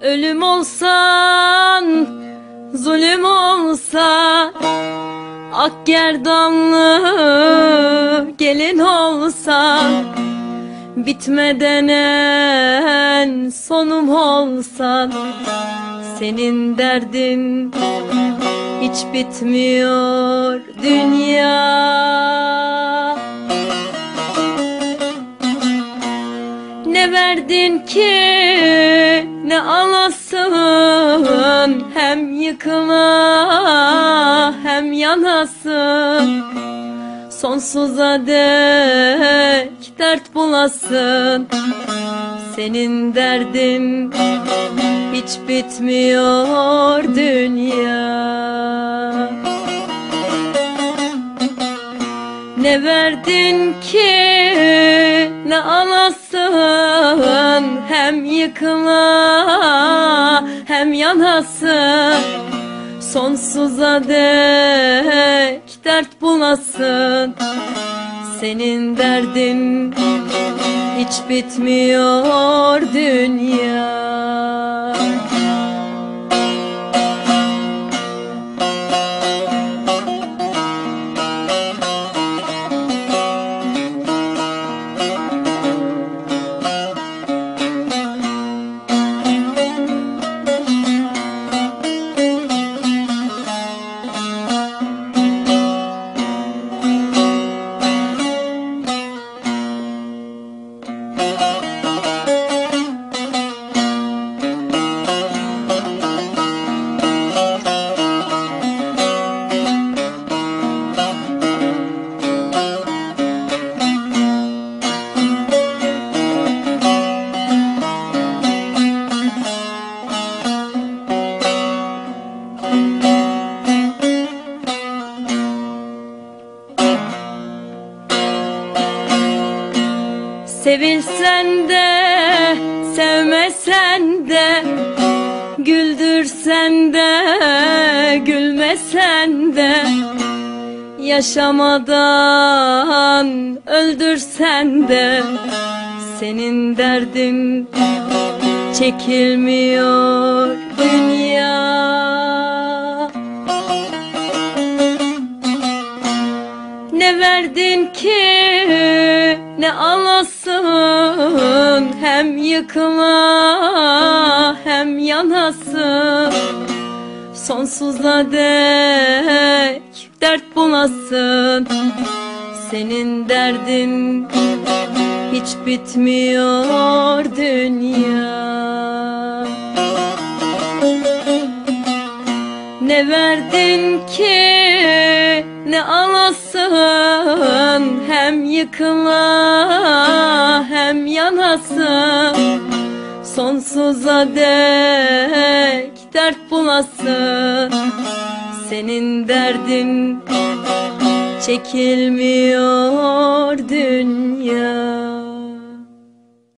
Ölüm olsan, zulüm olsa Ak gerdanlı gelin olsan Bitmeden en sonum olsan Senin derdin hiç bitmiyor dünya. Ne verdin ki ne alasın Hem yıkıla hem yanasın Sonsuza dek dert bulasın. Senin derdin hiç bitmiyor dünya. Ne verdin ki ne alasın Hem yıkıla hem yanasın. Sonsuza dek dert bulasın. Senin derdin hiç bitmiyor dünya Sevilsen de sevmesen de Güldürsen de gülmesen de Yaşamadan öldürsen de Senin derdin çekilmiyor dünya. Ne verdin ki ne alasın Hem yıkıla hem yanasın. Sonsuza dek dert bulasın. Senin derdin hiç bitmiyor dünya. Ne verdin ki alasın Hem yıkıla hem yanasın. Sonsuza dek dert bulasın. Senin derdin çekilmiyor dünya